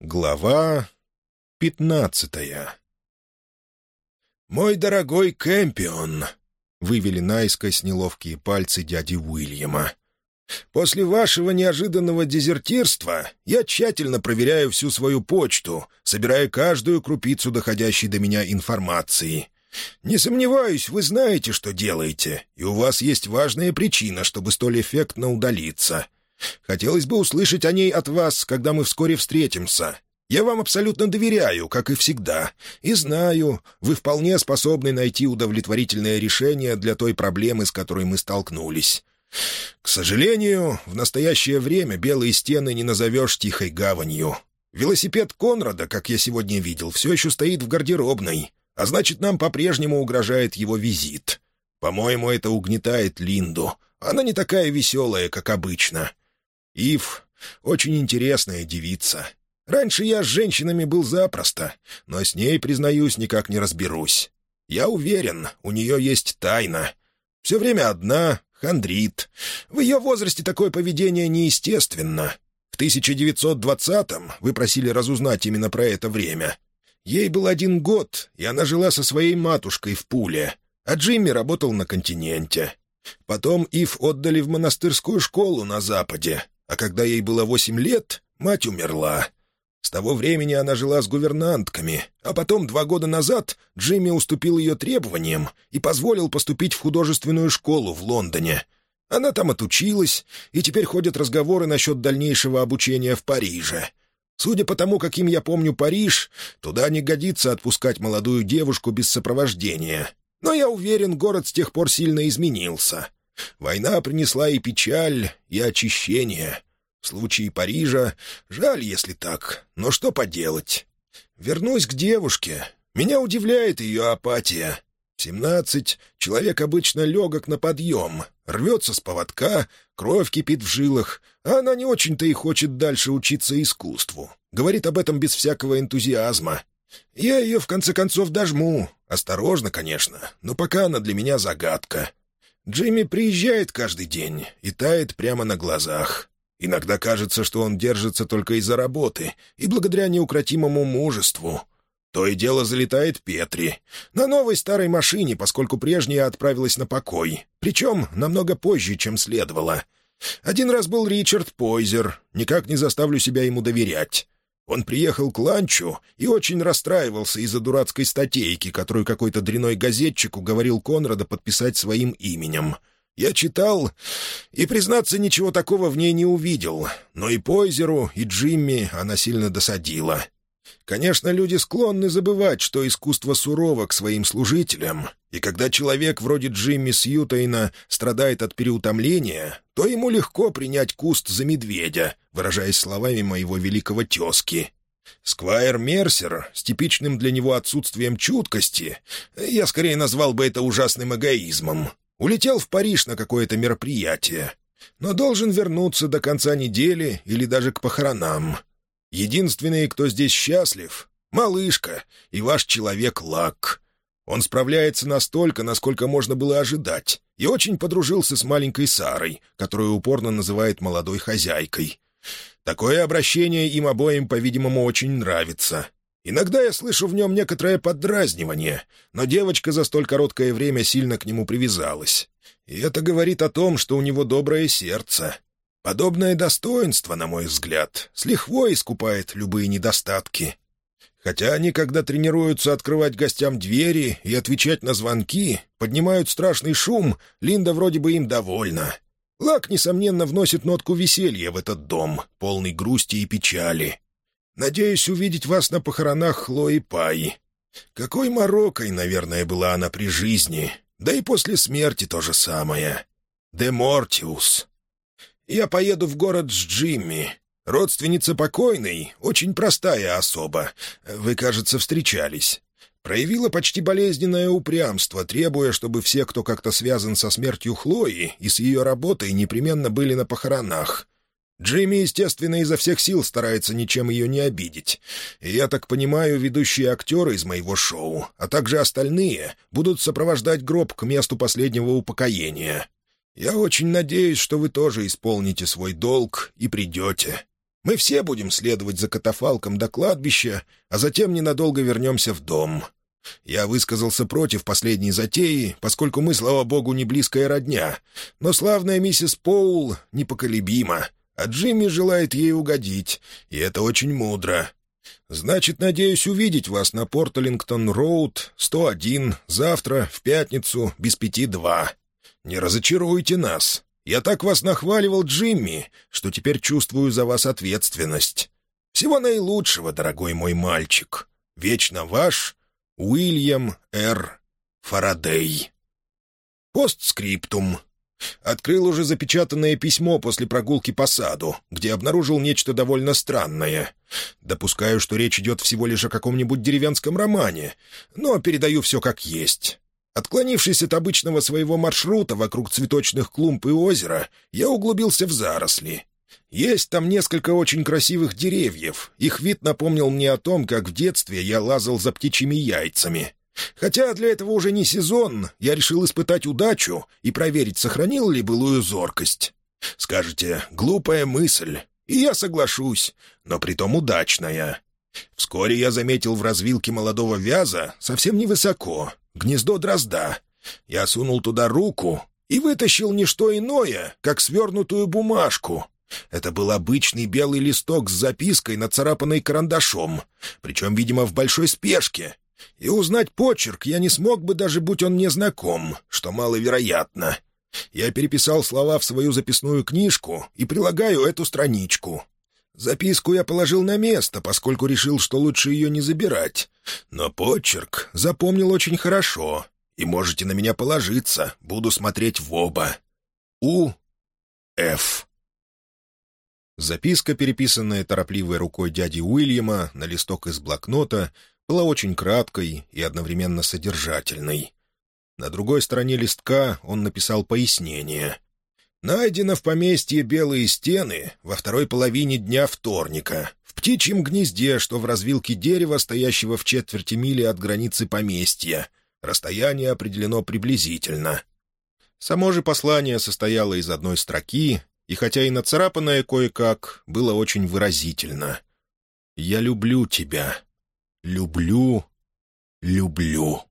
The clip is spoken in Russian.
Глава пятнадцатая «Мой дорогой Кэмпион», — вывели наискось неловкие пальцы дяди Уильяма. «После вашего неожиданного дезертирства я тщательно проверяю всю свою почту, собирая каждую крупицу доходящей до меня информации. Не сомневаюсь, вы знаете, что делаете, и у вас есть важная причина, чтобы столь эффектно удалиться. Хотелось бы услышать о ней от вас, когда мы вскоре встретимся. Я вам абсолютно доверяю, как и всегда, и знаю, вы вполне способны найти удовлетворительное решение для той проблемы, с которой мы столкнулись. К сожалению, в настоящее время белые стены не назовешь тихой гаванью. Велосипед Конрада, как я сегодня видел, все еще стоит в гардеробной, а значит, нам по-прежнему угрожает его визит. По-моему, это угнетает Линду. Она не такая веселая, как обычно. Ив — очень интересная девица. Раньше я с женщинами был запросто, но с ней, признаюсь, никак не разберусь. Я уверен, у нее есть тайна. Все время одна, хандрит. В ее возрасте такое поведение неестественно. В 1920-м вы просили разузнать именно про это время. Ей был один год, и она жила со своей матушкой в Пуле, а Джимми работал на континенте. Потом Ив отдали в монастырскую школу на Западе, а когда ей было восемь лет, мать умерла. С того времени она жила с гувернантками, а потом два года назад Джимми уступил ее требованиям и позволил поступить в художественную школу в Лондоне. Она там отучилась, и теперь ходят разговоры насчет дальнейшего обучения в Париже. Судя по тому, каким я помню Париж, туда не годится отпускать молодую девушку без сопровождения. Но я уверен, город с тех пор сильно изменился. Война принесла и печаль, и очищение. В случае Парижа жаль, если так, но что поделать. Вернусь к девушке. Меня удивляет ее апатия. В семнадцать человек обычно легок на подъем, рвется с поводка, кровь кипит в жилах, а она не очень-то и хочет дальше учиться искусству. Говорит об этом без всякого энтузиазма. Я ее, в конце концов, дожму. Осторожно, конечно, но пока она для меня загадка. Джимми приезжает каждый день и тает прямо на глазах. Иногда кажется, что он держится только из-за работы и благодаря неукротимому мужеству. То и дело залетает Петри. На новой старой машине, поскольку прежняя отправилась на покой. Причем намного позже, чем следовало. Один раз был Ричард Пойзер. Никак не заставлю себя ему доверять. Он приехал к ланчу и очень расстраивался из-за дурацкой статейки, которую какой-то дряной газетчик уговорил Конрада подписать своим именем. Я читал и, признаться, ничего такого в ней не увидел, но и Пойзеру, и Джимми она сильно досадила. Конечно, люди склонны забывать, что искусство сурово к своим служителям, и когда человек вроде Джимми Сьютейна страдает от переутомления, то ему легко принять куст за медведя, выражаясь словами моего великого тезки. Сквайр Мерсер с типичным для него отсутствием чуткости, я скорее назвал бы это ужасным эгоизмом, улетел в Париж на какое-то мероприятие, но должен вернуться до конца недели или даже к похоронам. Единственный, кто здесь счастлив — малышка и ваш человек Лак. Он справляется настолько, насколько можно было ожидать, и очень подружился с маленькой Сарой, которую упорно называет молодой хозяйкой. Такое обращение им обоим, по-видимому, очень нравится. Иногда я слышу в нем некоторое поддразнивание, но девочка за столь короткое время сильно к нему привязалась. И это говорит о том, что у него доброе сердце. Подобное достоинство, на мой взгляд, с лихвой искупает любые недостатки. Хотя они, когда тренируются открывать гостям двери и отвечать на звонки, поднимают страшный шум, Линда вроде бы им довольна. Лак, несомненно, вносит нотку веселья в этот дом, полный грусти и печали. Надеюсь увидеть вас на похоронах Хлои Пай. Какой морокой, наверное, была она при жизни, да и после смерти то же самое. Де Мортиус. Я поеду в город с Джимми. Родственница покойной, очень простая особа. Вы, кажется, встречались. Проявила почти болезненное упрямство, требуя, чтобы все, кто как-то связан со смертью Хлои и с ее работой, непременно были на похоронах. Джимми, естественно, изо всех сил старается ничем ее не обидеть. И я так понимаю, ведущие актеры из моего шоу, а также остальные, будут сопровождать гроб к месту последнего упокоения. Я очень надеюсь, что вы тоже исполните свой долг и придете. Мы все будем следовать за катафалком до кладбища, а затем ненадолго вернемся в дом. Я высказался против последней затеи, поскольку мы, слава богу, не близкая родня. Но славная миссис Поул непоколебима, а Джимми желает ей угодить, и это очень мудро. Значит, надеюсь увидеть вас на Портлингтон-Роуд, 101, завтра, в пятницу, без пяти два. Не разочаруйте нас. Я так вас нахваливал, Джимми, что теперь чувствую за вас ответственность. Всего наилучшего, дорогой мой мальчик. Вечно ваш Уильям Р. Фарадей. Постскриптум. Открыл уже запечатанное письмо после прогулки по саду, где обнаружил нечто довольно странное. Допускаю, что речь идет всего лишь о каком-нибудь деревенском романе, но передаю все как есть. Отклонившись от обычного своего маршрута вокруг цветочных клумб и озера, я углубился в заросли. Есть там несколько очень красивых деревьев. Их вид напомнил мне о том, как в детстве я лазал за птичьими яйцами. Хотя для этого уже не сезон, я решил испытать удачу и проверить, сохранил ли былую зоркость. Скажете, глупая мысль, и я соглашусь, но притом удачная. Вскоре я заметил в развилке молодого вяза, совсем невысоко, гнездо дрозда. Я сунул туда руку и вытащил не что иное, как свернутую бумажку. Это был обычный белый листок с запиской, нацарапанной карандашом, причем, видимо, в большой спешке, и узнать почерк я не смог бы, даже будь он мне знаком, что маловероятно. Я переписал слова в свою записную книжку и прилагаю эту страничку. Записку я положил на место, поскольку решил, что лучше ее не забирать. Но почерк запомнил очень хорошо, и можете на меня положиться, буду смотреть в оба. У. Ф. Записка, переписанная торопливой рукой дяди Уильяма на листок из блокнота, была очень краткой и одновременно содержательной. На другой стороне листка он написал пояснение. «Найдено в поместье белые стены во второй половине дня вторника, в птичьем гнезде, что в развилке дерева, стоящего в четверти мили от границы поместья. Расстояние определено приблизительно». Само же послание состояло из одной строки, и хотя и нацарапанное кое-как, было очень выразительно. «Я люблю тебя» люблю, люблю.